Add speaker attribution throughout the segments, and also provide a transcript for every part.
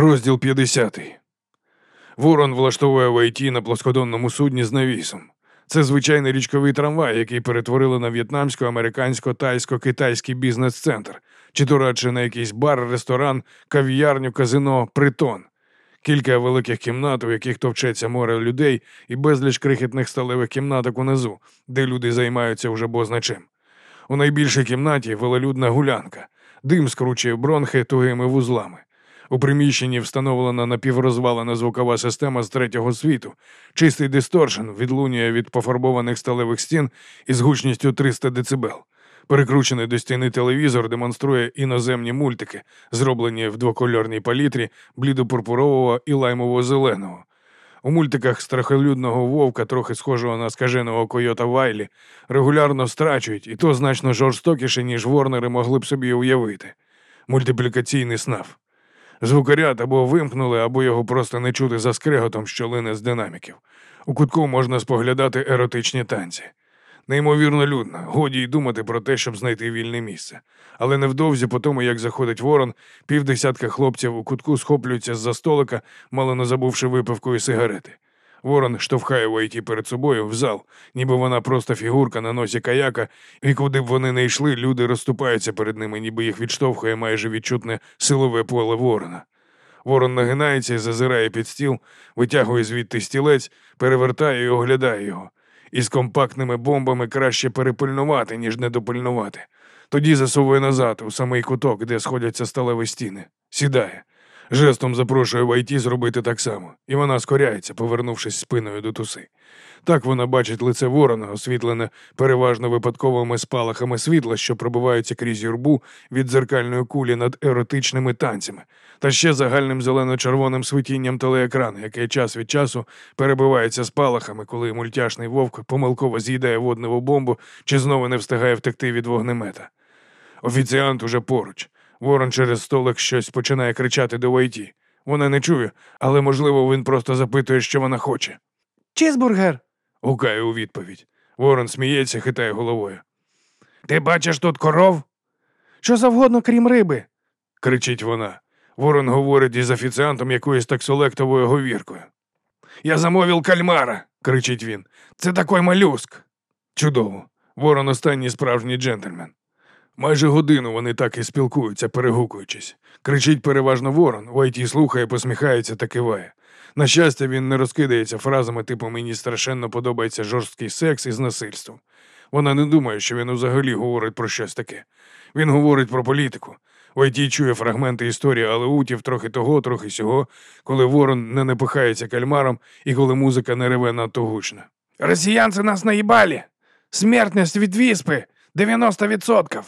Speaker 1: Розділ 50. Ворон влаштовує в ІТ на плоскодонному судні з навісом. Це звичайний річковий трамвай, який перетворили на в'єтнамсько, американсько, тайсько, китайський бізнес-центр, чи то радше на якийсь бар, ресторан, кав'ярню, казино, притон. Кілька великих кімнат, у яких товчеться море людей, і безліч крихітних сталевих кімнаток унизу, де люди займаються вже бозна чим. У найбільшій кімнаті велолюдна гулянка, дим скручує бронхи тугими вузлами. У приміщенні встановлена напіврозвалена звукова система з третього світу, чистий дисторшн відлунює від пофарбованих сталевих стін із гучністю 300 дБ. Перекручений до стіни телевізор демонструє іноземні мультики, зроблені в двокольорній палітрі блідопурпурового і лаймово-зеленого. У мультиках страхолюдного вовка, трохи схожого на скаженого койота Вайлі, регулярно страчують, і то значно жорстокіше, ніж ворнери могли б собі уявити. Мультиплікаційний снаф. Звукоряд або вимкнули, або його просто не чути за скреготом, що лине з динаміків. У кутку можна споглядати еротичні танці. Неймовірно людно, годі й думати про те, щоб знайти вільне місце. Але невдовзі, по тому, як заходить ворон, півдесятка хлопців у кутку схоплюються з за столика, мало не забувши випивку і сигарети. Ворон штовхає Войті перед собою в зал, ніби вона просто фігурка на носі каяка, і куди б вони не йшли, люди розступаються перед ними, ніби їх відштовхує майже відчутне силове поле ворона. Ворон нагинається і зазирає під стіл, витягує звідти стілець, перевертає і оглядає його. Із компактними бомбами краще перепильнувати, ніж недопильнувати. Тоді засовує назад у самий куток, де сходяться сталеві стіни. Сідає. Жестом запрошує Вайті зробити так само, і вона скоряється, повернувшись спиною до туси. Так вона бачить лице ворона, освітлене переважно випадковими спалахами світла, що пробиваються крізь юрбу від дзеркальної кулі над еротичними танцями, та ще загальним зелено-червоним світінням телеекрану, яке час від часу перебивається спалахами, коли мультяшний вовк помилково з'їдає водневу бомбу чи знову не встигає втекти від вогнемета. Офіціант уже поруч. Ворон через столик щось починає кричати до Вайті. Вона не чує, але, можливо, він просто запитує, що вона хоче.
Speaker 2: Чізбургер.
Speaker 1: Гукає у відповідь. Ворон сміється, хитає головою. Ти бачиш тут коров?
Speaker 2: Що завгодно, крім риби.
Speaker 1: кричить вона. Ворон говорить із офіціантом якоюсь таксолектовою говіркою. Я замовив кальмара, кричить він. Це такий малюск. Чудово. Ворон останній справжній джентльмен. Майже годину вони так і спілкуються, перегукуючись. Кричить переважно ворон, Вайті слухає, посміхається та киває. На щастя, він не розкидається фразами типу Мені страшенно подобається жорсткий секс із насильством. Вона не думає, що він взагалі говорить про щось таке. Він говорить про політику. Вайті чує фрагменти історії алеутів трохи того, трохи сього, коли ворон не напихається кальмаром і коли музика не реве надто гучно. Росіянці нас наїбалі! Смертність від віспи 90%!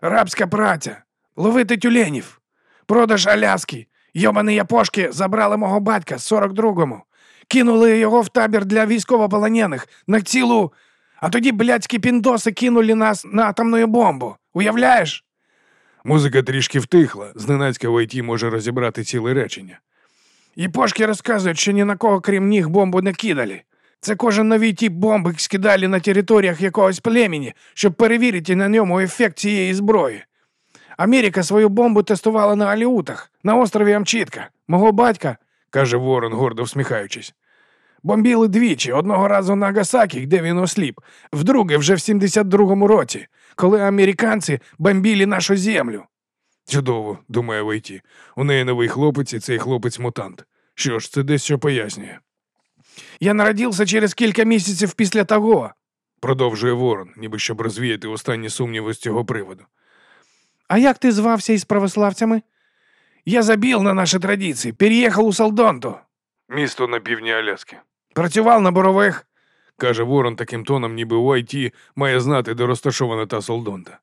Speaker 1: Рабська праця, ловити тюленів, продаж Аляски, йобані япошки забрали мого батька з 42-му, кинули його в табір для військовополонених на цілу, а тоді блядські піндоси кинули нас на атомну бомбу. Уявляєш? Музика трішки втихла, зненацька в ІТ може розібрати ціле речення. Япошки розказують, що ні на кого, крім них, бомбу не кидали. Це кожен новий тип бомби скидали на територіях якогось племені, щоб перевірити на ньому ефект цієї зброї. Америка свою бомбу тестувала на Аліутах, на острові Амчітка, мого батька, каже Ворон, гордо всміхаючись. Бомбіли двічі, одного разу на Гасакі, де він осліп, вдруге вже в 72-му році, коли американці бомбили нашу землю. Чудово, думає Войті. У неї новий хлопець і цей хлопець мутант. Що ж, це дещо пояснює. Я народився через кілька місяців після того, продовжує Ворон, ніби щоб розвіяти останні сумніви з цього приводу.
Speaker 2: А як ти звався із православцями?
Speaker 1: Я забіл на наші традиції, переїхав у Салдонту. Місто на півдні Аляски. Працював на борових, каже Ворон таким тоном, ніби у IT має знати, де розташована та Солдонта.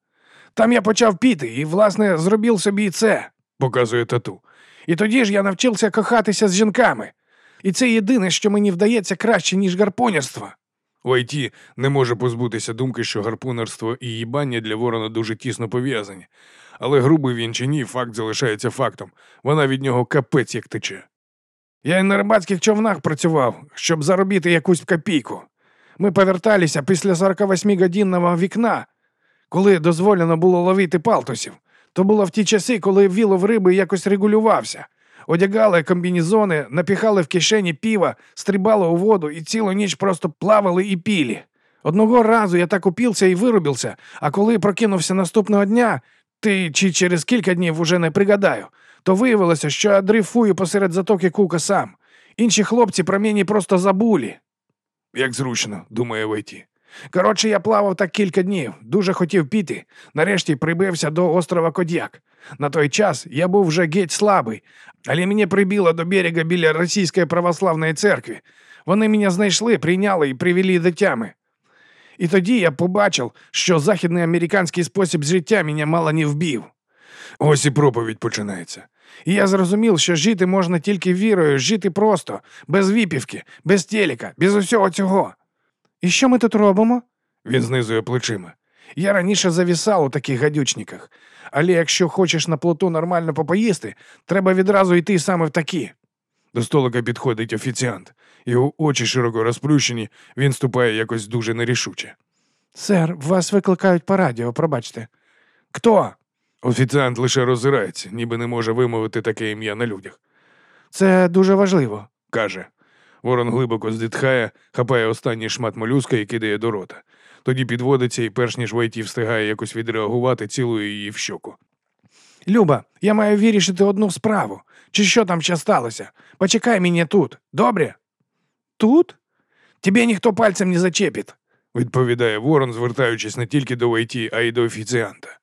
Speaker 1: Там я почав піти і, власне, зробив собі це, показує тату. І тоді ж я навчився кохатися з жінками. І це єдине, що мені вдається краще, ніж гарпунерство. У ІТ не може позбутися думки, що гарпунерство і їбання для ворона дуже тісно пов'язані. Але грубий він чи ні, факт залишається фактом. Вона від нього капець як тече. Я й на рибацьких човнах працював, щоб заробити якусь копійку. Ми поверталися після 48-годинного вікна, коли дозволено було ловити палтусів. То було в ті часи, коли вілов риби якось регулювався.
Speaker 2: Одягали комбінізони, напіхали в кишені піва, стрибали у воду і цілу ніч просто плавали і пілі. Одного разу я так упівся і вирубився, а коли прокинувся наступного дня, ти чи через кілька днів уже не пригадаю, то виявилося, що я дрейфую посеред затоки кука сам. Інші хлопці про мені просто забулі.
Speaker 1: Як зручно, думає Войті.
Speaker 2: Коротше, я плавав так кілька днів, дуже хотів піти. Нарешті прибився до острова Кодяк. На той час я був вже геть слабий, але мене прибило до берега біля Російської православної церкви. Вони мене знайшли, прийняли і привели до тями. І тоді я побачив, що західний американський спосіб життя мене мало не вбив.
Speaker 1: Ось і проповідь починається.
Speaker 2: І я зрозумів, що жити можна тільки вірою, жити просто, без випівки, без телека, без усього цього. І що ми тут робимо?
Speaker 1: Він знизує плечима.
Speaker 2: Я раніше завісав у таких гадючниках, але якщо хочеш на плоту нормально попоїсти, треба відразу йти саме в такі.
Speaker 1: До столика підходить офіціант. Його очі широко розплющені, він ступає якось дуже нерішуче.
Speaker 2: Сер, вас викликають по радіо, пробачте. Хто?
Speaker 1: Офіціант лише роззирається, ніби не може вимовити таке ім'я на людях.
Speaker 2: Це дуже важливо.
Speaker 1: Каже. Ворон глибоко здитхає, хапає останній шмат молюска і кидає до рота. Тоді підводиться і, перш ніж Вайті встигає якось відреагувати, цілує її в щоку.
Speaker 2: Люба, я маю вирішити одну справу. Чи що там ще сталося? Почекай мене тут, добре? Тут? Тебе ніхто пальцем не зачепить.
Speaker 1: Відповідає Ворон, звертаючись не тільки до Вайті, а й до офіціанта.